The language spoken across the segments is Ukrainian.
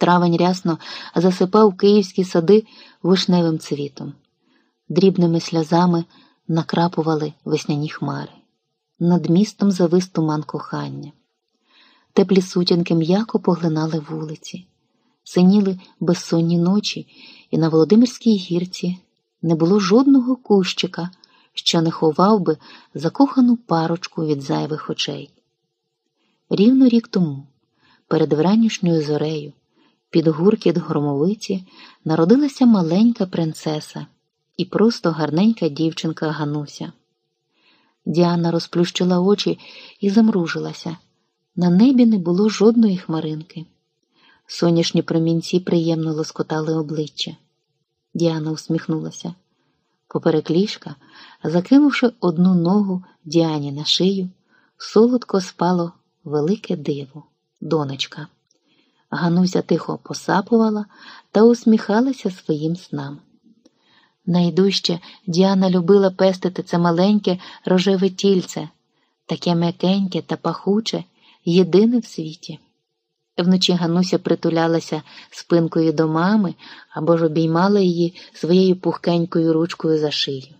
Травень рясно засипав київські сади вишневим цвітом, дрібними сльозами накрапували весняні хмари. Над містом завис туман кохання. Теплі сутінки м'яко поглинали вулиці, синіли безсонні ночі, і на Володимирській гірці не було жодного кущика, що не ховав би закохану парочку від зайвих очей. Рівно рік тому, перед вранішньою зорею, під гуркіт громовиці народилася маленька принцеса і просто гарненька дівчинка Гануся. Діана розплющила очі і замружилася. На небі не було жодної хмаринки. Сонячні промінці приємно лоскотали обличчя. Діана усміхнулася. Поперек ліжка, закинувши одну ногу Діані на шию, солодко спало велике диво, донечка. Гануся тихо посапувала та усміхалася своїм снам. Найдужче Діана любила пестити це маленьке рожеве тільце, таке м'якеньке та пахуче, єдине в світі. Вночі Гануся притулялася спинкою до мами або ж обіймала її своєю пухкенькою ручкою за шию.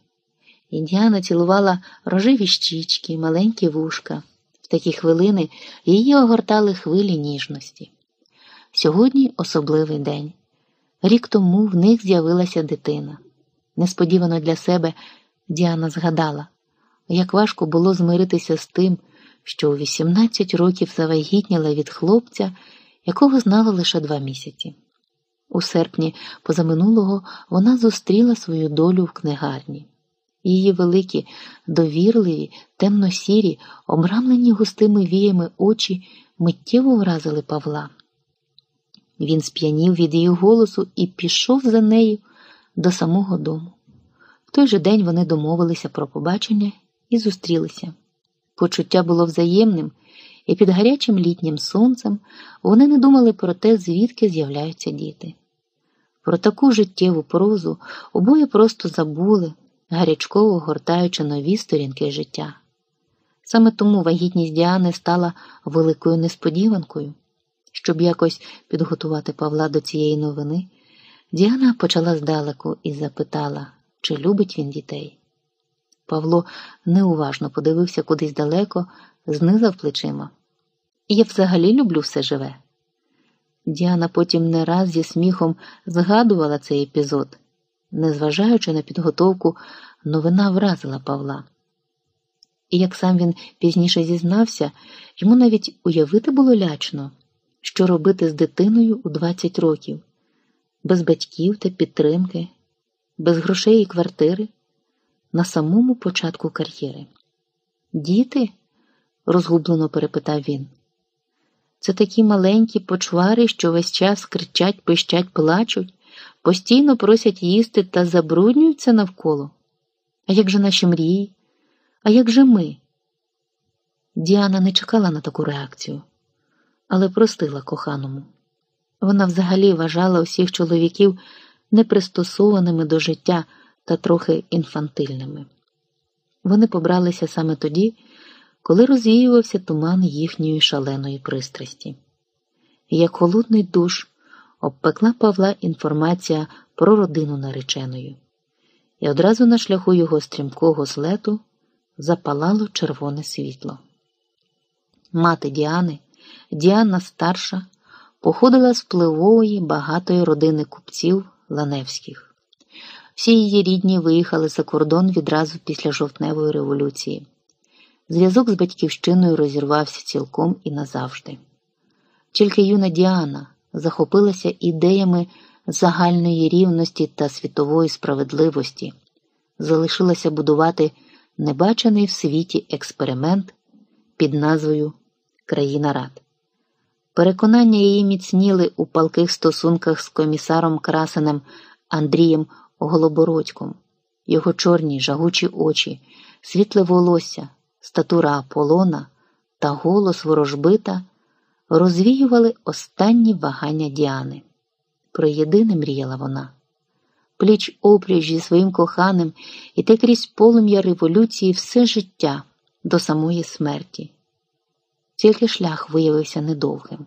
І Діана цілувала рожеві щічки, маленькі вушка. В такі хвилини її огортали хвилі ніжності. Сьогодні особливий день. Рік тому в них з'явилася дитина. Несподівано для себе Діана згадала, як важко було змиритися з тим, що у 18 років завагітніла від хлопця, якого знала лише два місяці. У серпні позаминулого вона зустріла свою долю в книгарні. Її великі, довірливі, темно-сірі, обрамлені густими віями очі миттєво вразили Павла. Він сп'янів від її голосу і пішов за нею до самого дому. В той же день вони домовилися про побачення і зустрілися. Почуття було взаємним, і під гарячим літнім сонцем вони не думали про те, звідки з'являються діти. Про таку життєву прозу обоє просто забули, гарячково гортаючи нові сторінки життя. Саме тому вагітність Діани стала великою несподіванкою. Щоб якось підготувати Павла до цієї новини, Діана почала здалеку і запитала, чи любить він дітей. Павло неуважно подивився кудись далеко, знизав плечима. Я взагалі люблю все живе. Діана потім не раз зі сміхом згадувала цей епізод. Незважаючи на підготовку, новина вразила Павла. І як сам він пізніше зізнався, йому навіть уявити було лячно, що робити з дитиною у 20 років, без батьків та підтримки, без грошей і квартири на самому початку кар'єри. Діти? розгублено перепитав він. Це такі маленькі почвари, що весь час кричать, пищать, плачуть, постійно просять їсти та забруднюються навколо. А як же наші мрії? А як же ми? Діана не чекала на таку реакцію, але простила коханому. Вона взагалі вважала усіх чоловіків непристосованими до життя та трохи інфантильними. Вони побралися саме тоді, коли розвіювався туман їхньої шаленої пристрасті. Як холодний душ обпекла Павла інформація про родину нареченої, і одразу на шляху його стрімкого злету запалало червоне світло. Мати Діани, Діана старша, походила з впливової багатої родини купців Ланевських. Всі її рідні виїхали за кордон відразу після жовтневої революції. Зв'язок з батьківщиною розірвався цілком і назавжди. Тільки юна Діана захопилася ідеями загальної рівності та світової справедливості, залишилася будувати небачений в світі експеримент під назвою Країна Рад. Переконання її міцніли у палких стосунках з комісаром Красенем Андрієм голобородьком, його чорні жагучі очі, світле волосся, статура Аполлона та голос ворожбита розвіювали останні вагання Діани. Про єдине мріяла вона. Пліч опліч зі своїм коханим і те крізь полум'я революції все життя до самої смерті. Тільки шлях виявився недовгим.